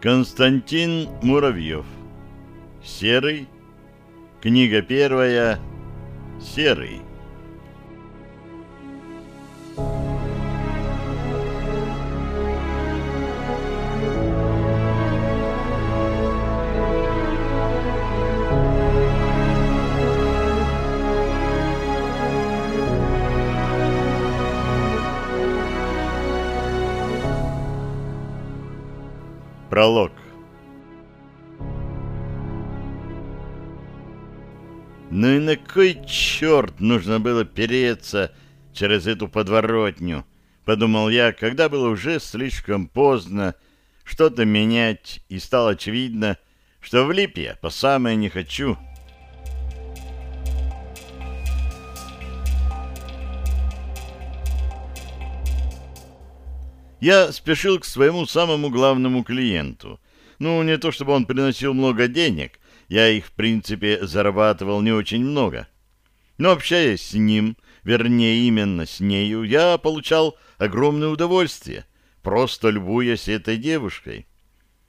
Константин Муравьев. Серый. Книга первая. Серый. Пролог. Ну и на кой черт нужно было переться через эту подворотню, подумал я, когда было уже слишком поздно что-то менять, и стало очевидно, что влип я по самое не хочу. Я спешил к своему самому главному клиенту. Ну, не то чтобы он приносил много денег, я их, в принципе, зарабатывал не очень много. Но общаясь с ним, вернее, именно с нею, я получал огромное удовольствие, просто любуясь этой девушкой.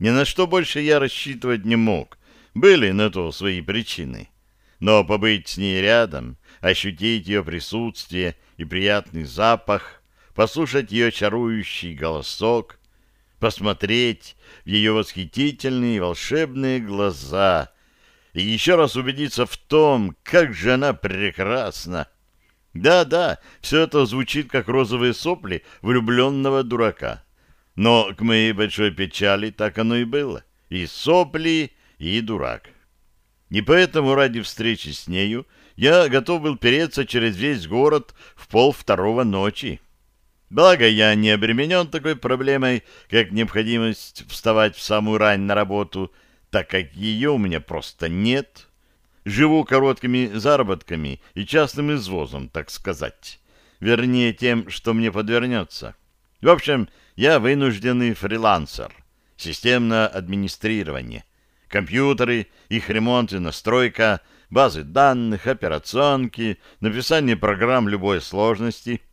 Ни на что больше я рассчитывать не мог, были на то свои причины. Но побыть с ней рядом, ощутить ее присутствие и приятный запах — послушать ее чарующий голосок, посмотреть в ее восхитительные волшебные глаза и еще раз убедиться в том, как же она прекрасна. Да-да, все это звучит как розовые сопли влюбленного дурака. Но к моей большой печали так оно и было. И сопли, и дурак. И поэтому ради встречи с нею я готов был переться через весь город в пол второго ночи. Благо, я не обременен такой проблемой, как необходимость вставать в самую рань на работу, так как ее у меня просто нет. Живу короткими заработками и частным извозом, так сказать. Вернее, тем, что мне подвернется. В общем, я вынужденный фрилансер. Системное администрирование. Компьютеры, их ремонт и настройка, базы данных, операционки, написание программ любой сложности —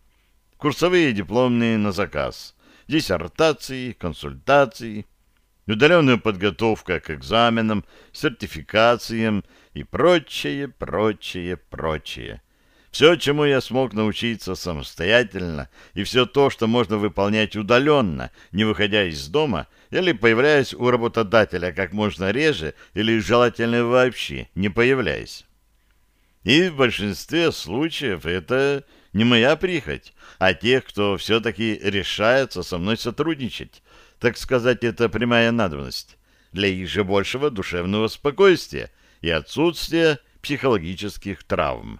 курсовые дипломные на заказ, диссертации, консультации, удаленная подготовка к экзаменам, сертификациям и прочее, прочее, прочее. Все, чему я смог научиться самостоятельно, и все то, что можно выполнять удаленно, не выходя из дома или появляясь у работодателя как можно реже или желательно вообще не появляясь. И в большинстве случаев это не моя прихоть, а тех, кто все-таки решается со мной сотрудничать. Так сказать, это прямая надобность для их же большего душевного спокойствия и отсутствия психологических травм.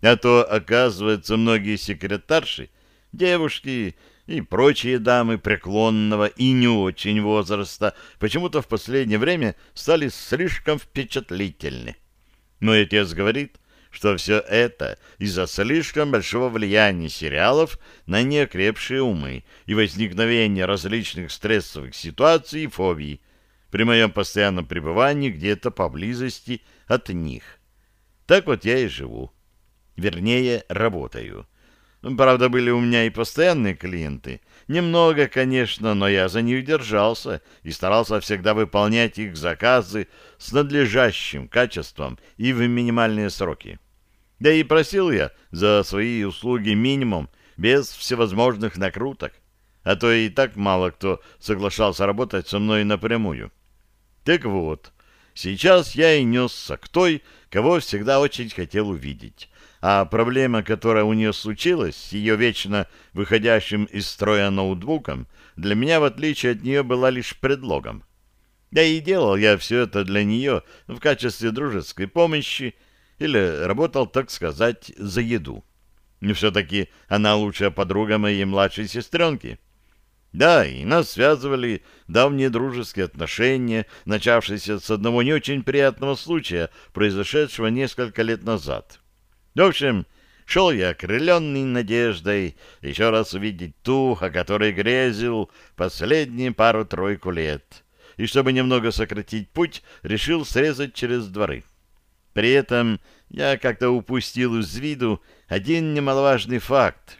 А то, оказывается, многие секретарши, девушки и прочие дамы преклонного и не очень возраста почему-то в последнее время стали слишком впечатлительны. Мой отец говорит, что все это из-за слишком большого влияния сериалов на неокрепшие умы и возникновения различных стрессовых ситуаций и фобий при моем постоянном пребывании где-то поблизости от них. Так вот я и живу. Вернее, работаю. Правда, были у меня и постоянные клиенты. Немного, конечно, но я за них держался и старался всегда выполнять их заказы с надлежащим качеством и в минимальные сроки. Да и просил я за свои услуги минимум, без всевозможных накруток. А то и так мало кто соглашался работать со мной напрямую. Так вот, сейчас я и несся к той, кого всегда очень хотел увидеть. А проблема, которая у нее случилась, с ее вечно выходящим из строя ноутбуком, для меня, в отличие от нее, была лишь предлогом. Да и делал я все это для нее в качестве дружеской помощи, или работал, так сказать, за еду. Но все-таки она лучшая подруга моей младшей сестренки. Да, и нас связывали давние дружеские отношения, начавшиеся с одного не очень приятного случая, произошедшего несколько лет назад. В общем, шел я окрыленный надеждой еще раз увидеть ту, о которой грезил последние пару-тройку лет. И чтобы немного сократить путь, решил срезать через дворы. При этом я как-то упустил из виду один немаловажный факт.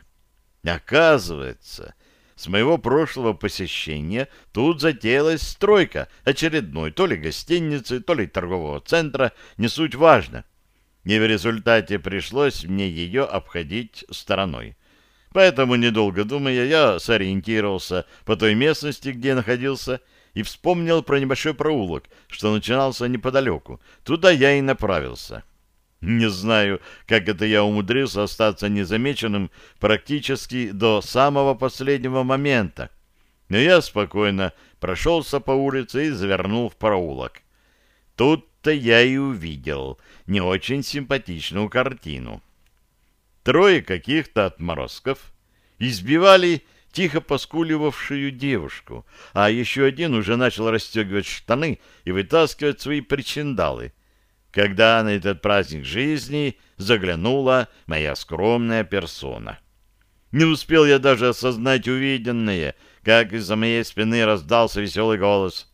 Оказывается, С моего прошлого посещения тут затеялась стройка очередной то ли гостиницы, то ли торгового центра, не суть важно. И в результате пришлось мне ее обходить стороной. Поэтому, недолго думая, я сориентировался по той местности, где находился, и вспомнил про небольшой проулок, что начинался неподалеку. Туда я и направился. Не знаю, как это я умудрился остаться незамеченным практически до самого последнего момента. Но я спокойно прошелся по улице и завернул в проулок. Тут-то я и увидел не очень симпатичную картину. Трое каких-то отморозков избивали тихо поскуливавшую девушку, а еще один уже начал расстегивать штаны и вытаскивать свои причиндалы, когда на этот праздник жизни заглянула моя скромная персона. Не успел я даже осознать увиденное, как из-за моей спины раздался веселый голос.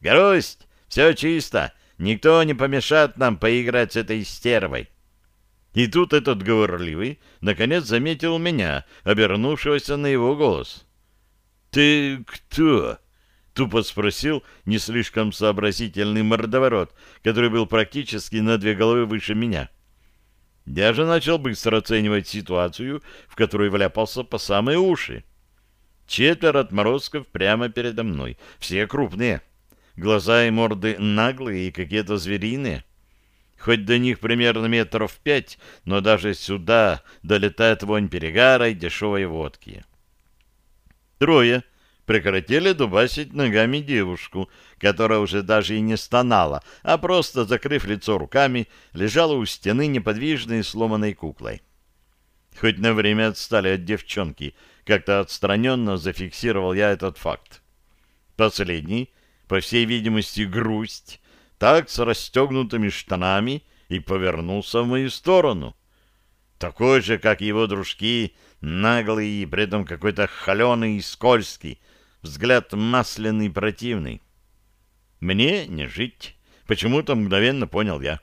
«Гроздь, все чисто, никто не помешает нам поиграть с этой стервой». И тут этот говорливый наконец заметил меня, обернувшегося на его голос. «Ты кто?» — тупо спросил не слишком сообразительный мордоворот, который был практически на две головы выше меня. Я же начал быстро оценивать ситуацию, в которой вляпался по самые уши. Четверо отморозков прямо передо мной, все крупные. Глаза и морды наглые и какие-то звериные. Хоть до них примерно метров пять, но даже сюда долетает вонь перегара и дешевой водки. Трое прекратили дубасить ногами девушку, которая уже даже и не стонала, а просто, закрыв лицо руками, лежала у стены неподвижной сломанной куклой. Хоть на время отстали от девчонки, как-то отстраненно зафиксировал я этот факт. Последний, по всей видимости, грусть, так с расстегнутыми штанами и повернулся в мою сторону. Такой же, как его дружки, наглый и при этом какой-то холеный и скользкий, взгляд масляный и противный. Мне не жить, почему-то мгновенно понял я.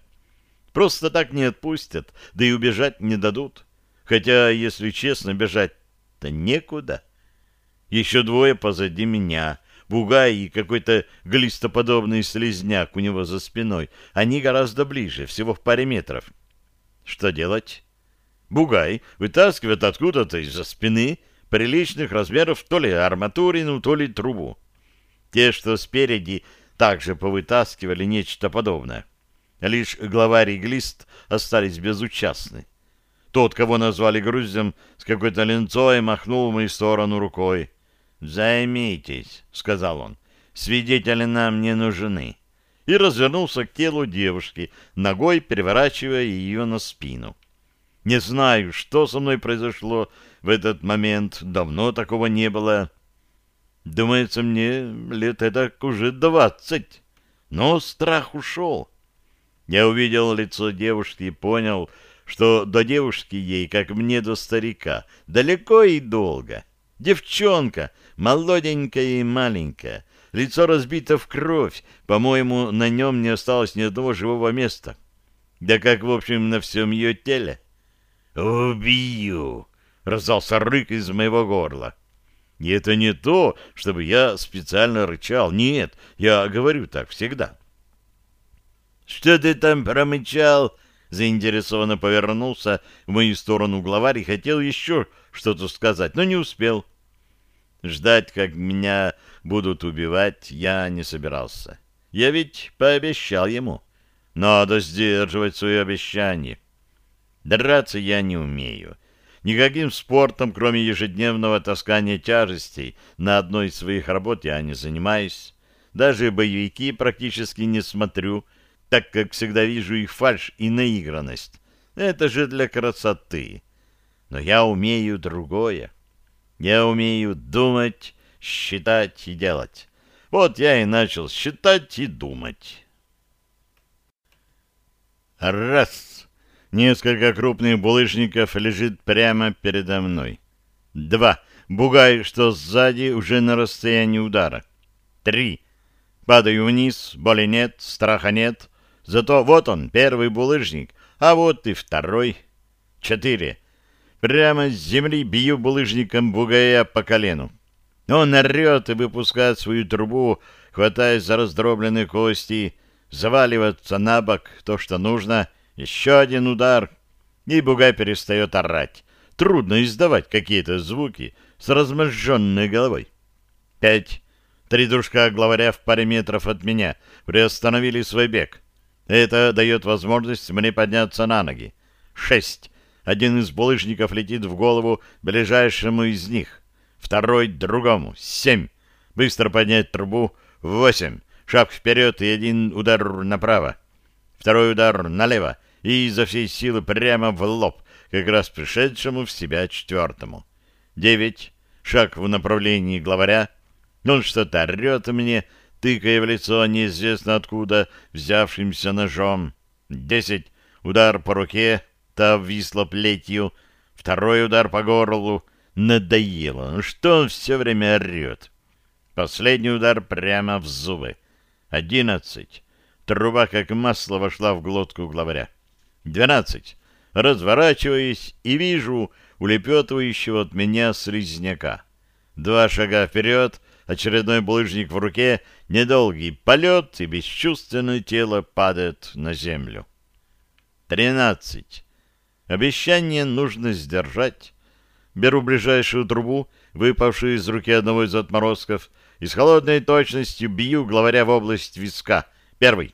Просто так не отпустят, да и убежать не дадут. Хотя, если честно, бежать-то некуда. Еще двое позади меня, бугай и какой-то глистоподобный слезняк у него за спиной. Они гораздо ближе, всего в паре метров. Что делать? Бугай вытаскивает откуда-то из-за спины приличных размеров то ли арматурину, то ли трубу. Те, что спереди, также повытаскивали нечто подобное. Лишь главарь и глист остались безучастны. Тот, кого назвали грузем, с какой-то ленцой махнул в мою сторону рукой. «Займитесь», — сказал он, — «свидетели нам не нужны». И развернулся к телу девушки, ногой переворачивая ее на спину. Не знаю, что со мной произошло в этот момент, давно такого не было. Думается мне, лет это уже двадцать, но страх ушел. Я увидел лицо девушки и понял, что до девушки ей, как мне до старика, далеко и долго. Девчонка, молоденькая и маленькая, лицо разбито в кровь, по-моему, на нем не осталось ни одного живого места. Да как, в общем, на всем ее теле. «Убью!» — раздался рык из моего горла. И это не то, чтобы я специально рычал. Нет, я говорю так всегда. «Что ты там промычал?» Заинтересованно повернулся в мою сторону главарь и хотел еще что-то сказать, но не успел. Ждать, как меня будут убивать, я не собирался. Я ведь пообещал ему. Надо сдерживать свои обещания. Драться я не умею. Никаким спортом, кроме ежедневного таскания тяжестей, на одной из своих работ я не занимаюсь. Даже боевики практически не смотрю, так как всегда вижу их фальшь и наигранность. Это же для красоты. Но я умею другое. Я умею думать, считать и делать. Вот я и начал считать и думать. Раз. Несколько крупных булыжников лежит прямо передо мной. Два. Бугай, что сзади, уже на расстоянии удара. Три. Падаю вниз, боли нет, страха нет. Зато вот он, первый булыжник, а вот и второй. Четыре. Прямо с земли бью булыжником бугая по колену. Он орет и выпускает свою трубу, хватаясь за раздробленные кости, заваливаться на бок, то, что нужно, еще один удар, и бугай перестает орать. Трудно издавать какие-то звуки с разможженной головой. Пять. Три дружка главаря в паре метров от меня приостановили свой бег. Это дает возможность мне подняться на ноги. Шесть. Один из булыжников летит в голову ближайшему из них. Второй — другому. Семь. Быстро поднять трубу. Восемь. Шаг вперед и один удар направо. Второй удар налево и изо всей силы прямо в лоб, как раз пришедшему в себя четвертому. Девять. Шаг в направлении главаря. Он что-то орет мне, тыкая в лицо неизвестно откуда взявшимся ножом. Десять. Удар по руке, та висла плетью. Второй удар по горлу. Надоело. Ну что он все время орет? Последний удар прямо в зубы. Одиннадцать. Труба как масло вошла в глотку главаря. Двенадцать. Разворачиваюсь и вижу улепетывающего от меня слизняка. Два шага вперед, очередной булыжник в руке, недолгий полет, и бесчувственное тело падает на землю. Тринадцать. Обещание нужно сдержать. Беру ближайшую трубу, выпавшую из руки одного из отморозков, и с холодной точностью бью главаря в область виска. Первый.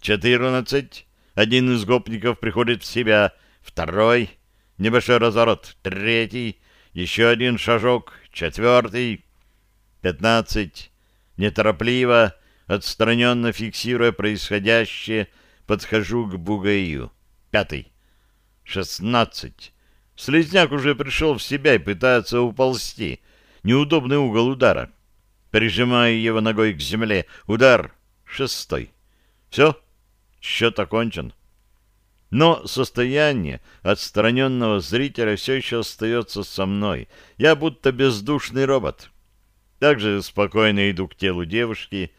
Четырнадцать. Один из гопников приходит в себя. Второй. Небольшой разворот. Третий. Еще один шажок. Четвертый. Пятнадцать. Неторопливо, отстраненно фиксируя происходящее, подхожу к бугаю. Пятый. Шестнадцать. Слизняк уже пришел в себя и пытается уползти. Неудобный угол удара. Прижимаю его ногой к земле. Удар. Шестой. Все. Счет окончен. Но состояние отстраненного зрителя все еще остается со мной. Я будто бездушный робот. Также спокойно иду к телу девушки,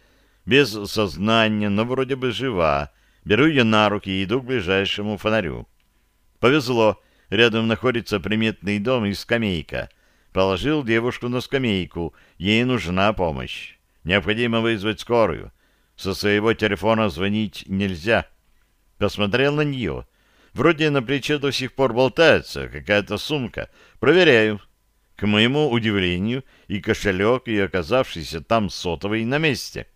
без сознания, но вроде бы жива. Беру ее на руки и иду к ближайшему фонарю. Повезло, рядом находится приметный дом и скамейка. Положил девушку на скамейку, ей нужна помощь. Необходимо вызвать скорую. Со своего телефона звонить нельзя. Посмотрел на нее. Вроде на плече до сих пор болтается какая-то сумка. Проверяю. К моему удивлению, и кошелек, и оказавшийся там сотовый на месте.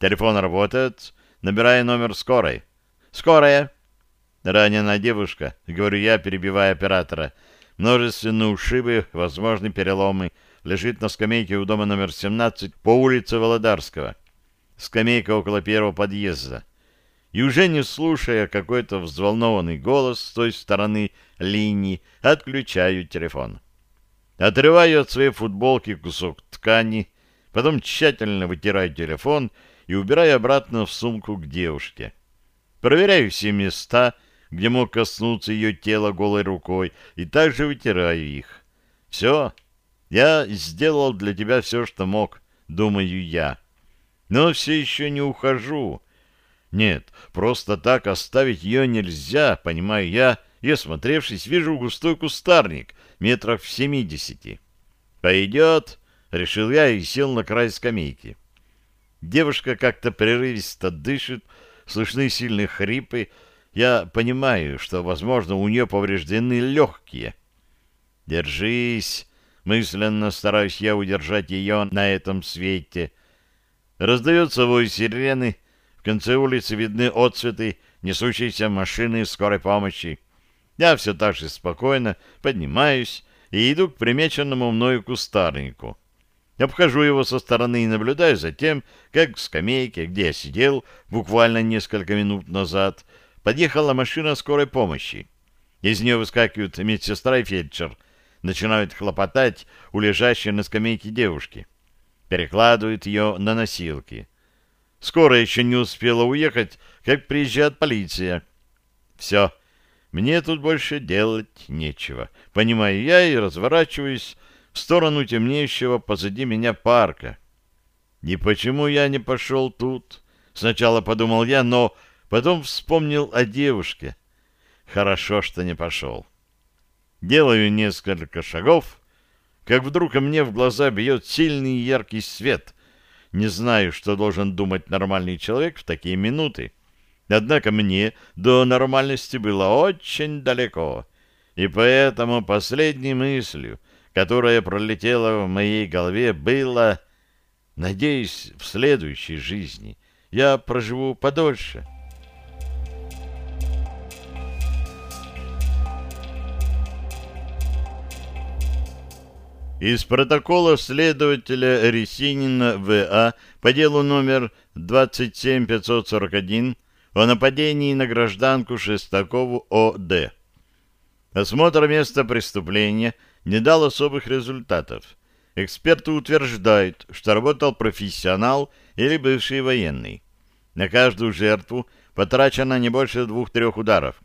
Телефон работает. Набираю номер скорой. «Скорая!» «Ранена девушка», — говорю я, перебивая оператора. «Множественные ушибы, возможны переломы. Лежит на скамейке у дома номер 17 по улице Володарского. Скамейка около первого подъезда. И уже не слушая какой-то взволнованный голос с той стороны линии, отключаю телефон. Отрываю от своей футболки кусок ткани, потом тщательно вытираю телефон и убираю обратно в сумку к девушке. Проверяю все места, где мог коснуться ее тела голой рукой, и также вытираю их. Все, я сделал для тебя все, что мог, думаю я. Но все еще не ухожу. Нет, просто так оставить ее нельзя, понимаю я, и, осмотревшись, вижу густой кустарник, метров в семидесяти. «Пойдет», — решил я и сел на край скамейки. Девушка как-то прерывисто дышит, слышны сильные хрипы. Я понимаю, что, возможно, у нее повреждены легкие. «Держись!» — мысленно стараюсь я удержать ее на этом свете. Раздается вой сирены. В конце улицы видны отцветы несущейся машины скорой помощи. Я все так же спокойно поднимаюсь и иду к примеченному мною кустарнику. Обхожу его со стороны и наблюдаю за тем, как к скамейке, где я сидел буквально несколько минут назад, подъехала машина скорой помощи. Из нее выскакивают медсестра и фельдшер, начинают хлопотать у лежащей на скамейке девушки. Перекладывают ее на носилки. Скоро еще не успела уехать, как приезжает полиция. Все, мне тут больше делать нечего. Понимаю я и разворачиваюсь в сторону темнеющего позади меня парка. И почему я не пошел тут? Сначала подумал я, но потом вспомнил о девушке. Хорошо, что не пошел. Делаю несколько шагов. как вдруг мне в глаза бьет сильный яркий свет. Не знаю, что должен думать нормальный человек в такие минуты. Однако мне до нормальности было очень далеко, и поэтому последней мыслью, которая пролетела в моей голове, было «Надеюсь, в следующей жизни я проживу подольше». Из протокола следователя Ресинина В.А. по делу номер 27541 о нападении на гражданку Шестакову О.Д. Осмотр места преступления не дал особых результатов. Эксперты утверждают, что работал профессионал или бывший военный. На каждую жертву потрачено не больше двух-трех ударов.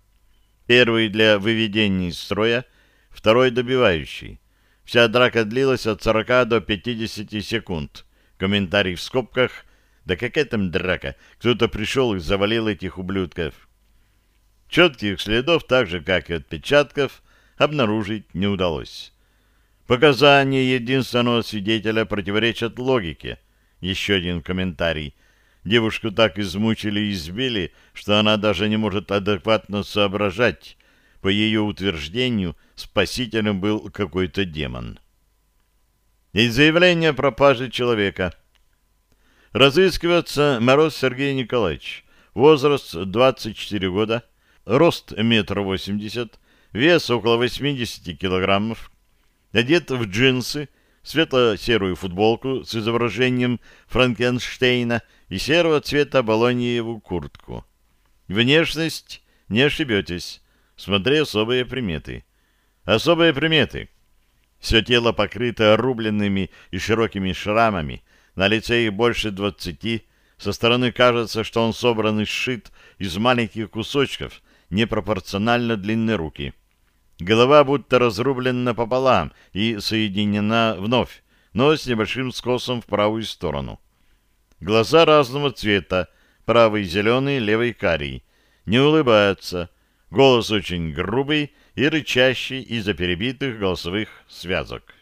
Первый для выведения из строя, второй добивающий. Вся драка длилась от 40 до 50 секунд. Комментарий в скобках. Да какая там драка? Кто-то пришел и завалил этих ублюдков. Четких следов, так же, как и отпечатков, обнаружить не удалось. Показания единственного свидетеля противоречат логике. Еще один комментарий. Девушку так измучили и избили, что она даже не может адекватно соображать, по ее утверждению, спасителем был какой-то демон. Из заявления о пропаже человека. Разыскивается Мороз Сергей Николаевич. Возраст 24 года. Рост метр восемьдесят. Вес около 80 килограммов. Одет в джинсы, светло-серую футболку с изображением Франкенштейна и серого цвета болоньеву куртку. Внешность не ошибетесь. Смотри особые приметы. Особые приметы. Все тело покрыто рубленными и широкими шрамами, на лице их больше двадцати, со стороны кажется, что он собран и сшит из маленьких кусочков, непропорционально длинные руки. Голова будто разрублена пополам и соединена вновь, но с небольшим скосом в правую сторону. Глаза разного цвета, правый зеленый, левый карий. Не улыбаются, Голос очень грубый и рычащий из-за перебитых голосовых связок.